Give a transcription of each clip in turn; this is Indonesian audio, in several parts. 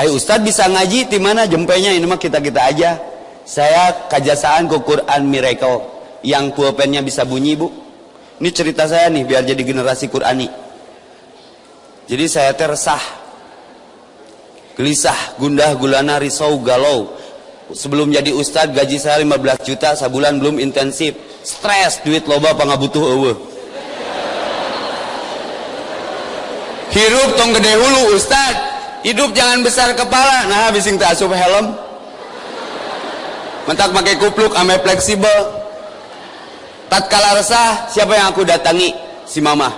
ayo Ustadz bisa ngaji di mana? Jempenya ini mah kita-kita aja. Saya kajasaan ke Quran Miracle yang pulpennya bisa bunyi bu. Ini cerita saya nih biar jadi generasi Qurani. Jadi saya tersah gelisah gundah gulana risau galau. Sebelum jadi ustadz gaji saya 15 juta sebulan belum intensif. Stres duit loba pangabutuh eueuh. Hirup tong gede hulu ustad hidup jangan besar kepala. Nah bising tak asup helm. Mentak pakai kupluk ame fleksibel. Tatkala resah siapa yang aku datangi? Si mama.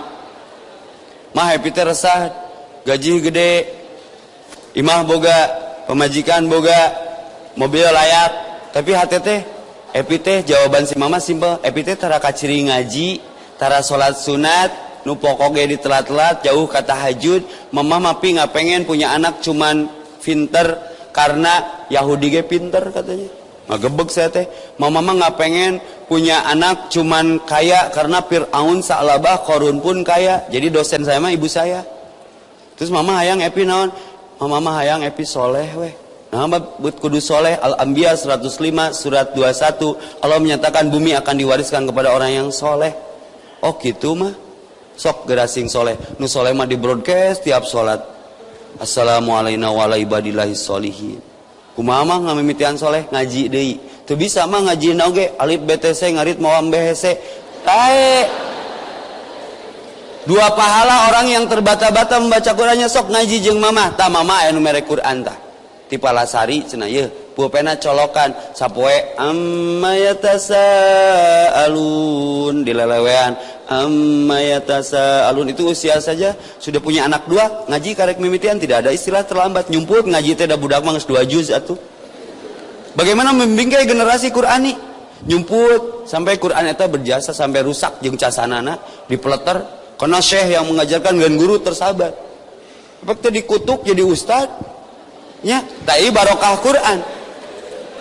Mah teh resah. Gaji gede. Imah boga pemajikan boga mobil layak. Tapi hati teh epi teh jawaban si mama simpel. Epi teh tara kaciri ngaji tara sholat sunat nu pokoknya di telat-telat jauh kata hajud mama mapi nggak pengen punya anak cuman pinter karena Yahudi ge pinter katanya. Gebek saya teh mama mah nggak pengen punya anak cuman kaya karena Fir'aun sa'labah korun pun kaya. Jadi dosen saya mah ibu saya. Terus mama hayang epi naon? Mama mah hayang epi soleh weh. Nah, buat kudu soleh Al-Anbiya 105 surat 21 Allah menyatakan bumi akan diwariskan kepada orang yang soleh. Oh gitu mah sok gerasing soleh. Nu soleh mah di broadcast tiap sholat. Assalamualaikum warahmatullahi kumaha mah ngamimitian soleh? Ngaji deui. Teu bisa mah ngaji oge. Alif BTC ngarit mawam BHC tae! Dua pahala orang yang terbata-bata membaca Qur'annya sok ngaji jeung mamah. Ta mama aya nu mere Qur'an tah ti palasari cenah yeuh pulpena colokan. Sapoe amma yatasaalun. Dilelewean amma yatasaalun. Itu usia saja. Sudah punya anak dua ngaji karek mimitian tidak ada istilah terlambat. Nyumput ngaji da budak mah dua juz atuh. Bagaimana membingkai generasi Qur'ani? Nyumput sampai Quran itu berjasa sampai rusak jeung casanana dipeleter. Karena syekh yang mengajarkan dan guru tersabat Waktu dikutuk jadi ustad? Ya tapi barokah Quran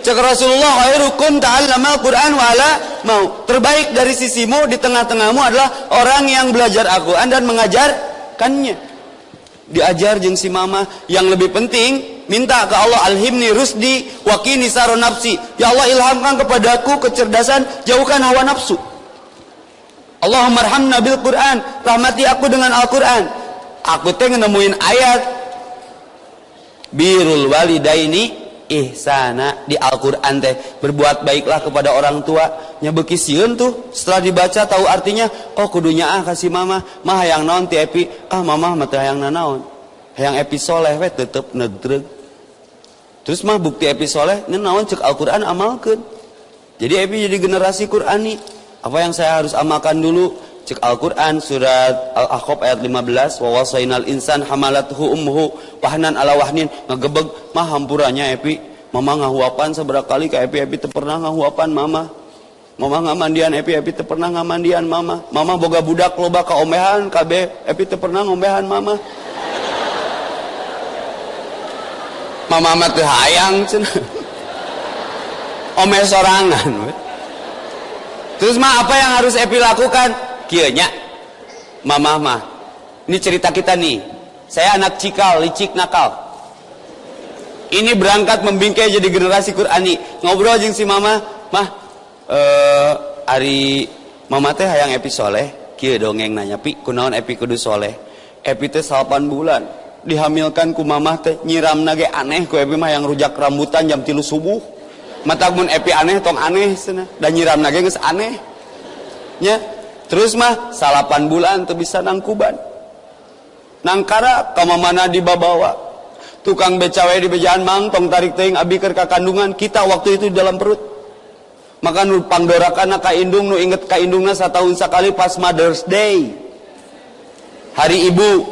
Cek Rasulullah khairukum ta'allama Al-Quran wala mau. Terbaik dari sisimu di tengah-tengahmu adalah orang yang belajar Al-Quran dan mengajarkannya. Diajar jeng si mama yang lebih penting minta ke Allah alhimni rusdi wakini saro nafsi. Ya Allah ilhamkan kepadaku kecerdasan, jauhkan hawa nafsu. Allahumma arhamna bil Quran, rahmati aku dengan Al-Quran. Aku teh nemuin ayat birul walidaini ihsana di Al-Qur'an teh. Berbuat baiklah kepada orang tua. Nya beuki tuh. Setelah dibaca tahu artinya oh kudunya ah kasih mama. Mah hayang naon ti epi? Ah mama mah teh hayang naon hayang epi soleh we tetep nedreg. Terus mah bukti epi soleh naon cek Al-Qur'an amalkeun. Jadi epi jadi generasi Qur'ani. Apa yang saya harus amalkan dulu cek Al-Quran surat Al-Ahqab ayat 15 wa wasainal insan hamalathu ummuhu wahnan ala wahnin. Ngagebeg mah hampurannya epi. Mama ngahuapan seberapa kali ke epi? Epi pernah ngahuapan mama? Mama ngamandian epi. Epi pernah ngamandian mama? Mama boga budak loba ka ombehan kabe epi pernah ngombehan mama? Mama mah teu hayang cenah ome sorangan terus mah apa yang harus epi lakukan kianya? Mama mah ini cerita kita nih. Saya anak cikal licik nakal. Ini berangkat membingkai jadi generasi Qurani. Ngobrol jeng si mama. Mah eh hari mama teh hayang epi soleh. Kia dongeng nanya pi kunaon epi kudu soleh? Epi teh 8 bulan. Dihamilkan ku mamah teh nyiram nage aneh ku epi mah yang rujak rambutan jam tilu subuh. Mata mun epi aneh tong aneh sana dan nyiram nage geus aneh. Nya terus mah salapan bulan tuh bisa nangkuban nangkara kama mana dibawa tukang becawe di bejaan mang tong tarik teing abi ke kandungan kita waktu itu di dalam perut. Maka nu pangdorakan ka indung nu inget ka indungna setahun sekali pas Mother's Day. Hari ibu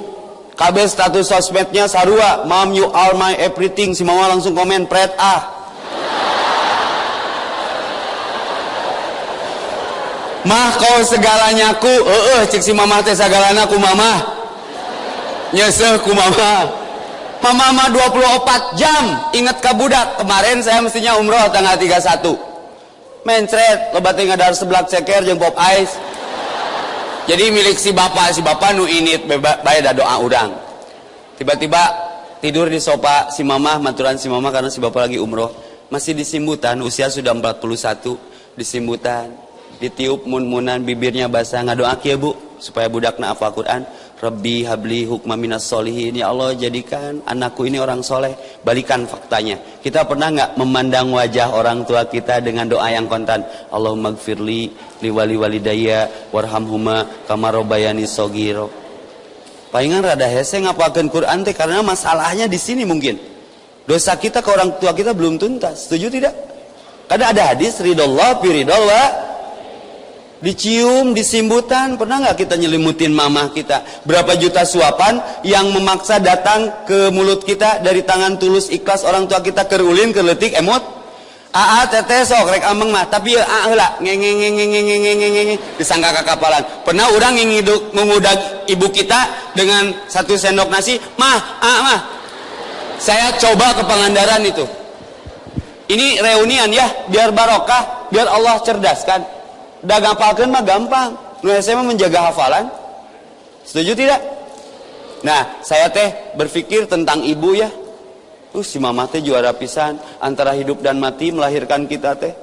KB status sosmednya sarua. Mom you are my everything. Si mama langsung komen pret ah mah kau segalanya ku eh cek si mama teh segalanya ku mama nyeseh ku mama mama mah 24 jam inget ke budak. Kemarin saya mestinya umroh tanggal 31 mencret lebat tinggal dari sebelah ceker jeng pop ice jadi milik si bapak si bapak nu init bayar doa udang tiba-tiba tidur di sofa si mama maturan si mama karena si bapak lagi umroh. Masih disimbutan usia sudah 41 disimbutan ditiup mun-munan bibirnya basah ngadoa ya bu supaya budakna apa Quran. Rabbi habli hukma minas solihin ya Allah jadikan anakku ini orang soleh. Balikan faktanya. Kita pernah nggak memandang wajah orang tua kita dengan doa yang kontan? Allahumma gfirli liwali walidaya warhamhuma kamarobayani sogiro palingan rada hese ngapakan Quran teh karena masalahnya di sini mungkin. Dosa kita ke orang tua kita belum tuntas. Setuju tidak? Karena ada hadis ridallah piridallah dicium, disimbutan, pernah nggak kita nyelimutin mamah kita? Berapa juta suapan yang memaksa datang ke mulut kita dari tangan tulus ikhlas orang tua kita kerulin, kerletik, emot? Aa teteh sok rek ameng mah tapi ya ah ngeng ngeng disangka kakapalan. Pernah orang ngiduk mengudak ibu kita dengan satu sendok nasi, mah ah mah. Saya coba ke Pangandaran itu. Ini reunian ya, biar barokah, biar Allah cerdaskan. Udah ngapalkan mah gampang. Nu SMA menjaga hafalan. Setuju tidak? Nah, saya teh berpikir tentang ibu ya. Uh, si mama teh juara pisan antara hidup dan mati melahirkan kita teh.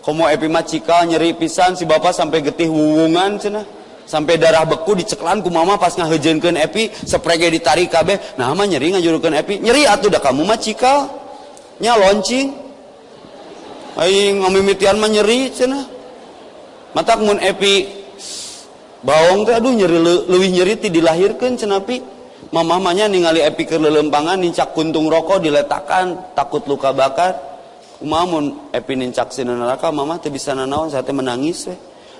Komo epi cikal nyeri pisan si bapak sampai getih wuwungan cenah. Sampai darah beku diceklan ku mama pas ngahejeunkeun epi seprege ditarik kabeh. Nah mah nyeri ngajurukeun epi. Nyeri atuh dah kamu mah cikal. Nya loncing. Ngamimitian mah nyeri cenah mata mun epi bawang teh aduh nyeri lebih nyeri ti dilahirkan cenapi mamanya ningali epi ke lelempangan nincak kuntung rokok diletakkan takut luka bakar. Kumamun epi nincak sina neraka mama teh bisa nanaon saya teh menangis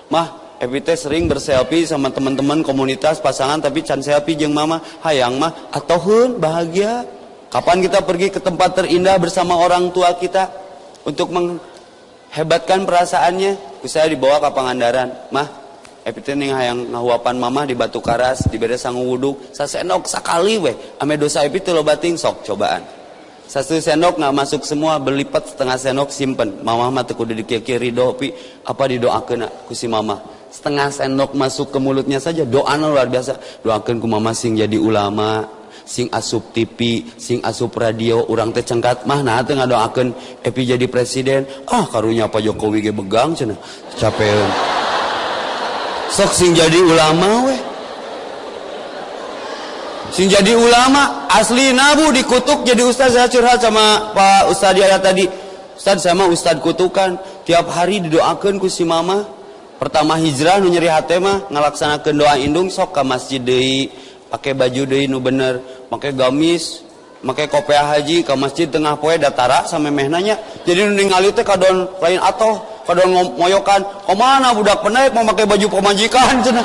mah Epi teh sering berselfie sama teman-teman komunitas pasangan tapi can selfie jeng mama hayang mah atau hun bahagia. Kapan kita pergi ke tempat terindah bersama orang tua kita untuk menghebatkan perasaannya. Saya dibawa ke Pangandaran mah Epite nih yang ngahuapan mama di batu karas di beda sangu wuduk. Sendok sekali weh. Ame dosa epite lo bating sok cobaan. Satu sendok nggak masuk semua berlipat setengah sendok simpen. Mama mah teku di kiri dopi. Apa didoakan ku si mama setengah sendok masuk ke mulutnya saja doa luar biasa. Doakan ku mama sing jadi ulama sing asup TV sing asup radio orang teh cengkat. Mah nah teh ngadoakeun epi jadi presiden. Ah karunya Pak Jokowi ge begang cenah. Capeun sok sing jadi ulama weh sing jadi ulama asli nabu dikutuk jadi ustaz. Saya curhat sama Pak Ustaz dia tadi. Ustaz sama Ustaz kutukan. Tiap hari didoakan ku si mama. Pertama hijrah nu nyeri hati mah ngalaksanakeun doa indung sok ke masjid deui pakai baju deh nu bener pakai gamis pakai kopiah haji ke masjid tengah poe datara sampai meh jadi nu ningali teh kadon lain atoh kadon ngoyokan. Ke mana budak penaik mau pakai baju pemajikan cenah